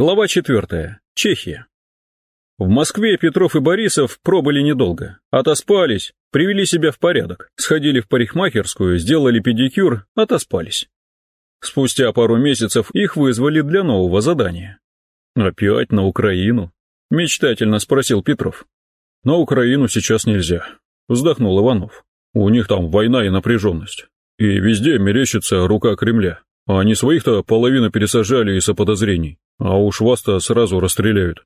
Глава 4. Чехия. В Москве Петров и Борисов пробыли недолго. Отоспались, привели себя в порядок, сходили в парикмахерскую, сделали педикюр, отоспались. Спустя пару месяцев их вызвали для нового задания. «Опять на Украину?» — мечтательно спросил Петров. «На Украину сейчас нельзя», — вздохнул Иванов. «У них там война и напряженность. И везде мерещится рука Кремля. А они своих-то половину пересажали из-за подозрений. А уж вас-то сразу расстреляют.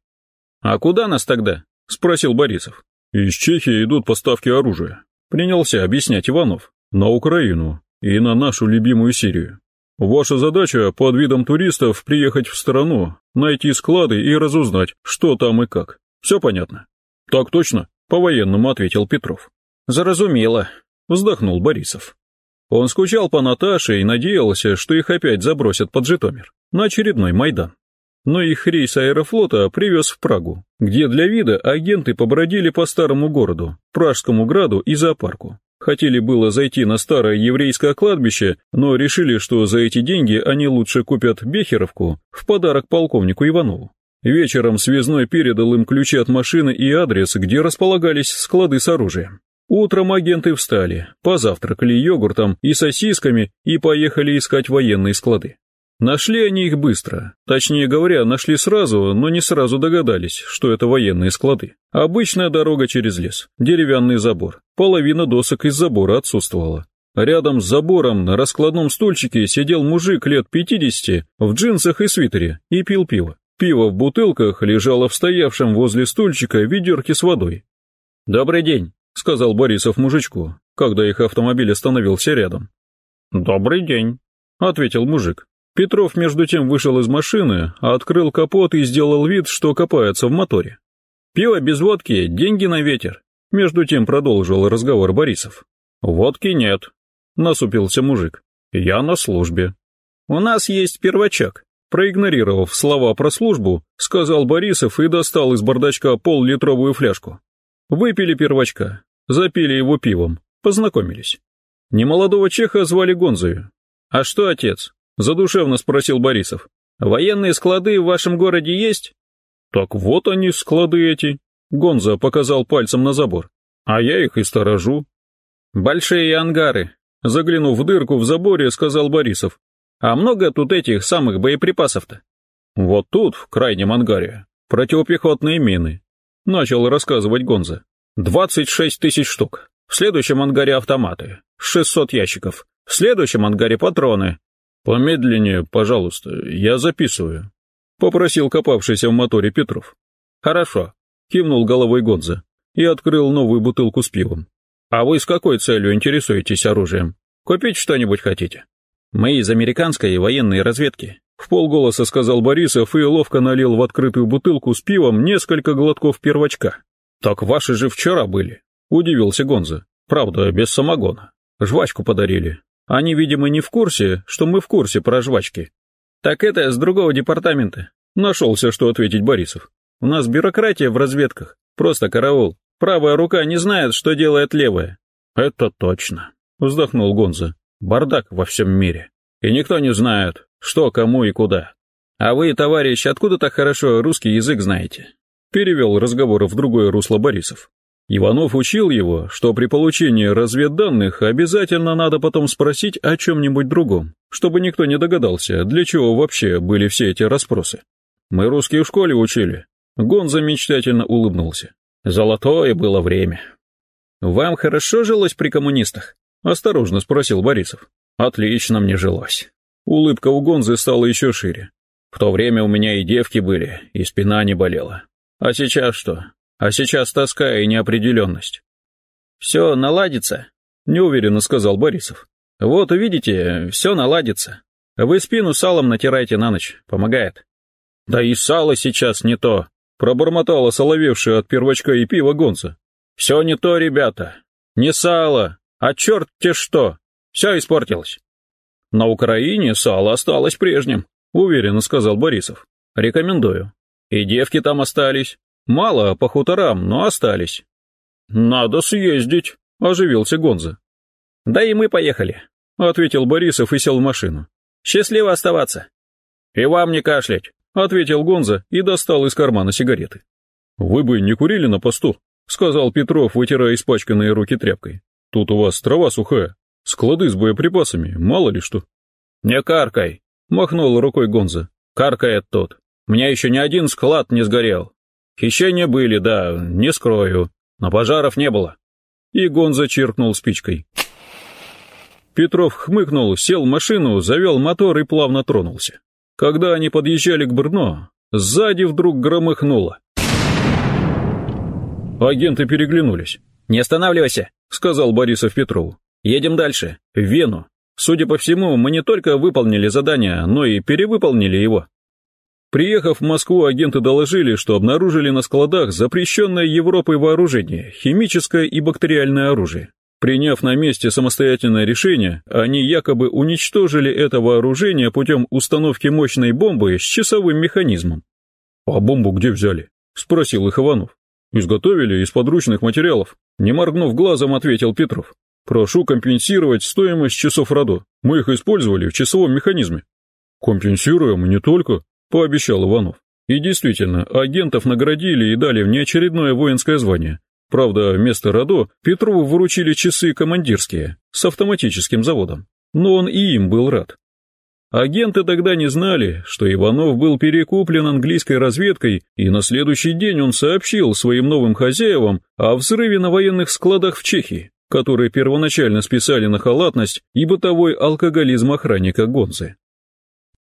А куда нас тогда? Спросил Борисов. Из Чехии идут поставки оружия. Принялся объяснять Иванов. На Украину и на нашу любимую Сирию. Ваша задача под видом туристов приехать в страну, найти склады и разузнать, что там и как. Все понятно? Так точно, по-военному ответил Петров. Заразумело, вздохнул Борисов. Он скучал по Наташе и надеялся, что их опять забросят под Житомир, на очередной Майдан но их рейс аэрофлота привез в Прагу, где для вида агенты побродили по старому городу, Пражскому граду и зоопарку. Хотели было зайти на старое еврейское кладбище, но решили, что за эти деньги они лучше купят Бехеровку в подарок полковнику Иванову. Вечером связной передал им ключи от машины и адрес, где располагались склады с оружием. Утром агенты встали, позавтракали йогуртом и сосисками и поехали искать военные склады. Нашли они их быстро. Точнее говоря, нашли сразу, но не сразу догадались, что это военные склады. Обычная дорога через лес, деревянный забор. Половина досок из забора отсутствовала. Рядом с забором на раскладном стульчике сидел мужик лет 50 в джинсах и свитере и пил пиво. Пиво в бутылках лежало в стоявшем возле стульчика ведерке с водой. «Добрый день», — сказал Борисов мужичку, когда их автомобиль остановился рядом. «Добрый день», — ответил мужик. Петров между тем вышел из машины, открыл капот и сделал вид, что копается в моторе. «Пиво без водки, деньги на ветер», — между тем продолжил разговор Борисов. «Водки нет», — насупился мужик. «Я на службе». «У нас есть первачок», — проигнорировав слова про службу, сказал Борисов и достал из бардачка пол-литровую фляжку. Выпили первачка, запили его пивом, познакомились. Немолодого чеха звали Гонзою. «А что, отец, Задушевно спросил Борисов. Военные склады в вашем городе есть? Так вот они, склады эти. Гонза показал пальцем на забор. А я их и сторожу. Большие ангары. Заглянув в дырку в заборе, сказал Борисов. А много тут этих самых боеприпасов-то? Вот тут, в крайнем ангаре, противопехотные мины. Начал рассказывать Гонза. Двадцать шесть тысяч штук. В следующем ангаре автоматы. Шестьсот ящиков. В следующем ангаре патроны. «Помедленнее, пожалуйста, я записываю», — попросил копавшийся в моторе Петров. «Хорошо», — кивнул головой Гонза и открыл новую бутылку с пивом. «А вы с какой целью интересуетесь оружием? Купить что-нибудь хотите?» «Мы из американской военной разведки», — в полголоса сказал Борисов и ловко налил в открытую бутылку с пивом несколько глотков первочка. «Так ваши же вчера были», — удивился Гонза. «Правда, без самогона. Жвачку подарили. Они, видимо, не в курсе, что мы в курсе про жвачки. Так это с другого департамента. Нашелся, что ответить Борисов. У нас бюрократия в разведках. Просто караул. Правая рука не знает, что делает левая. Это точно, вздохнул Гонза. Бардак во всем мире. И никто не знает, что, кому и куда. А вы, товарищ, откуда так хорошо русский язык знаете? Перевел разговор в другое русло Борисов. Иванов учил его, что при получении разведданных обязательно надо потом спросить о чем-нибудь другом, чтобы никто не догадался, для чего вообще были все эти расспросы. Мы русские в школе учили. Гонза мечтательно улыбнулся. Золотое было время. «Вам хорошо жилось при коммунистах?» — осторожно спросил Борисов. «Отлично мне жилось». Улыбка у Гонзы стала еще шире. В то время у меня и девки были, и спина не болела. А сейчас что? А сейчас тоска и неопределенность. «Все наладится», — неуверенно сказал Борисов. «Вот увидите, все наладится. Вы спину салом натирайте на ночь, помогает». «Да и сало сейчас не то», — пробормотала соловевшая от первочка и пива гонца. «Все не то, ребята. Не сало, а черт-те что. Все испортилось». «На Украине сало осталось прежним», — уверенно сказал Борисов. «Рекомендую. И девки там остались. Мало по хуторам, но остались. Надо съездить, оживился Гонза. Да и мы поехали, ответил Борисов и сел в машину. Счастливо оставаться. И вам не кашлять, — ответил Гонза и достал из кармана сигареты. «Вы бы не курили на посту», — сказал Петров, вытирая испачканные руки тряпкой. «Тут у вас трава сухая, склады с боеприпасами, мало ли что». «Не каркай», — махнул рукой Гонза. «Каркает тот. Меня еще ни один склад не сгорел. Хищения были, да, не скрою, но пожаров не было». И Гонза чиркнул спичкой. Петров хмыкнул, сел в машину, завел мотор и плавно тронулся. Когда они подъезжали к Брно, сзади вдруг громыхнуло. Агенты переглянулись. «Не останавливайся», — сказал Борисов Петрову. «Едем дальше, в Вену. Судя по всему, мы не только выполнили задание, но и перевыполнили его». Приехав в Москву, агенты доложили, что обнаружили на складах запрещенное Европой вооружение, химическое и бактериальное оружие. Приняв на месте самостоятельное решение, они якобы уничтожили это вооружение путем установки мощной бомбы с часовым механизмом. «А бомбу где взяли?» – спросил их Иванов. «Изготовили из подручных материалов», – не моргнув глазом, ответил Петров. «Прошу компенсировать стоимость часов РАДО. Мы их использовали в часовом механизме». «Компенсируем и не только», – пообещал Иванов. И действительно, агентов наградили и дали внеочередное воинское звание, Правда, вместо РАДО Петрову выручили часы командирские с автоматическим заводом, но он и им был рад. Агенты тогда не знали, что Иванов был перекуплен английской разведкой, и на следующий день он сообщил своим новым хозяевам о взрыве на военных складах в Чехии, которые первоначально списали на халатность и бытовой алкоголизм охранника Гонзы.